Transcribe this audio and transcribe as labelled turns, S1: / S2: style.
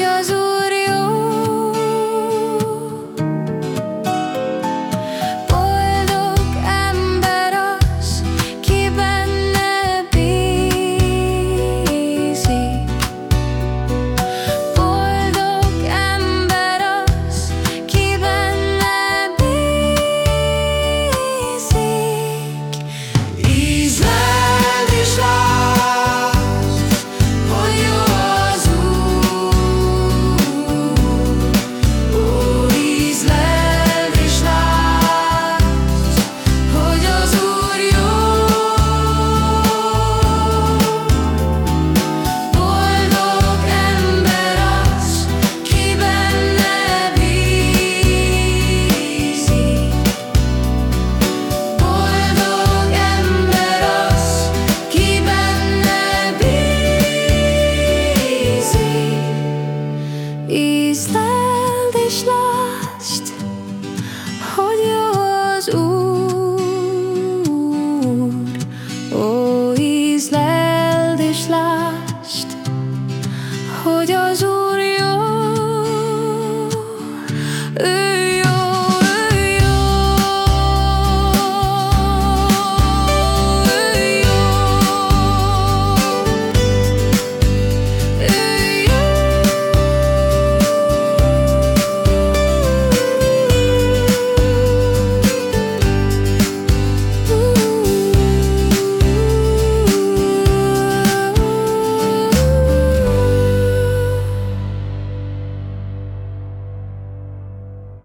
S1: just hogy az Úr